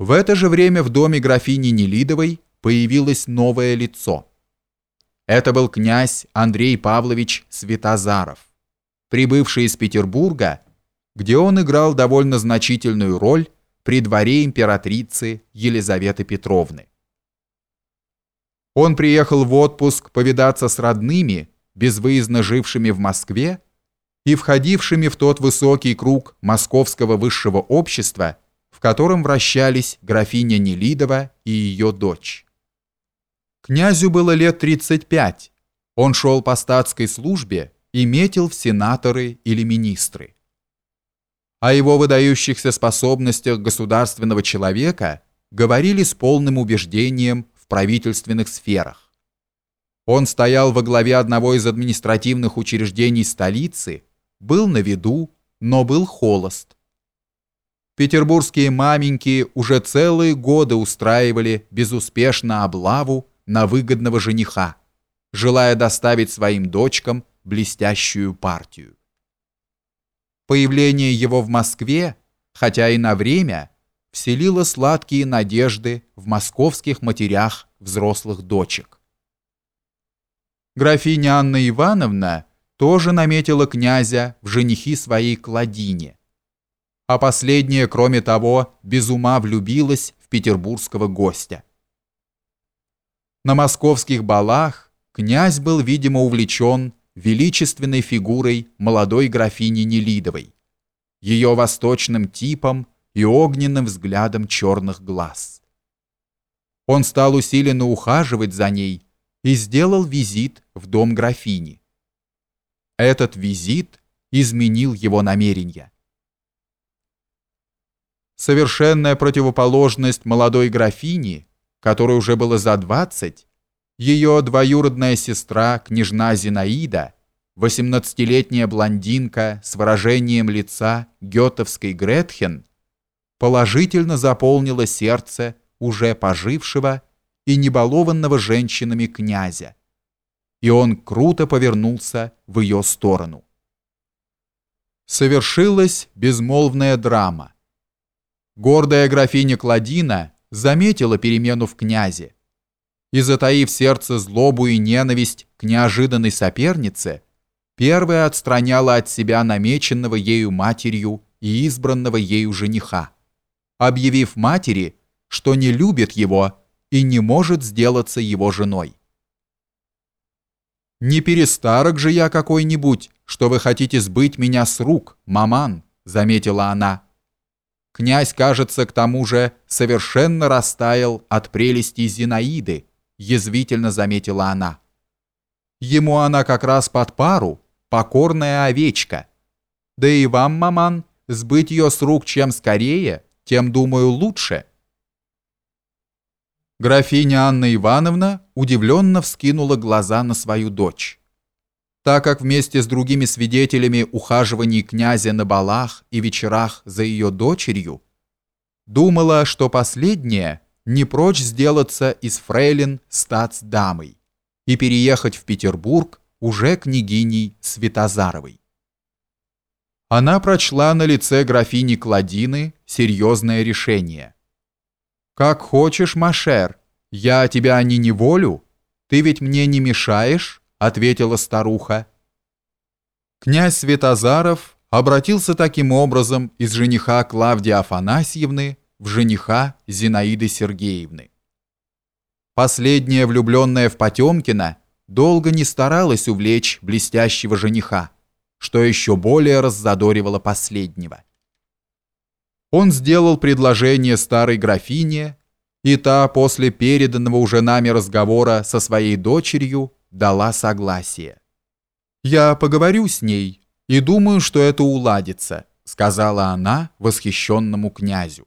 В это же время в доме графини Нелидовой появилось новое лицо. Это был князь Андрей Павлович Светозаров, прибывший из Петербурга, где он играл довольно значительную роль при дворе императрицы Елизаветы Петровны. Он приехал в отпуск повидаться с родными, безвыездно жившими в Москве и входившими в тот высокий круг московского высшего общества, в котором вращались графиня Нелидова и ее дочь. Князю было лет 35. Он шел по статской службе и метил в сенаторы или министры. О его выдающихся способностях государственного человека говорили с полным убеждением в правительственных сферах. Он стоял во главе одного из административных учреждений столицы, был на виду, но был холост Петербургские маменьки уже целые годы устраивали безуспешно облаву на выгодного жениха, желая доставить своим дочкам блестящую партию. Появление его в Москве, хотя и на время, вселило сладкие надежды в московских матерях взрослых дочек. Графиня Анна Ивановна тоже наметила князя в женихи своей Кладине, а последняя, кроме того, без ума влюбилась в петербургского гостя. На московских балах князь был, видимо, увлечен величественной фигурой молодой графини Нелидовой, ее восточным типом и огненным взглядом черных глаз. Он стал усиленно ухаживать за ней и сделал визит в дом графини. Этот визит изменил его намерения совершенная противоположность молодой графини, которой уже было за двадцать, ее двоюродная сестра, княжна Зинаида, восемнадцатилетняя блондинка с выражением лица гетовской Гретхен, положительно заполнила сердце уже пожившего и небалованного женщинами князя, и он круто повернулся в ее сторону. Совершилась безмолвная драма – Гордая графиня Кладина заметила перемену в князе и, затаив сердце злобу и ненависть к неожиданной сопернице, первая отстраняла от себя намеченного ею матерью и избранного ею жениха, объявив матери, что не любит его и не может сделаться его женой. «Не перестарок же я какой-нибудь, что вы хотите сбыть меня с рук, маман», заметила она. Князь, кажется, к тому же совершенно растаял от прелести Зинаиды, язвительно заметила она. Ему она как раз под пару, покорная овечка. Да и вам, маман, сбыть ее с рук чем скорее, тем, думаю, лучше. Графиня Анна Ивановна удивленно вскинула глаза на свою дочь так как вместе с другими свидетелями ухаживаний князя на балах и вечерах за ее дочерью, думала, что последняя не прочь сделаться из фрейлин статс-дамой и переехать в Петербург уже княгиней Светозаровой. Она прочла на лице графини Кладины серьезное решение. «Как хочешь, Машер, я тебя не неволю, ты ведь мне не мешаешь?» Ответила старуха. Князь Светозаров обратился таким образом из жениха Клавдии Афанасьевны в жениха Зинаиды Сергеевны. Последняя, влюбленная в Потемкина, долго не старалась увлечь блестящего жениха, что еще более раззадоривало последнего. Он сделал предложение старой графине, и та после переданного уже нами разговора со своей дочерью дала согласие. «Я поговорю с ней и думаю, что это уладится», сказала она восхищенному князю.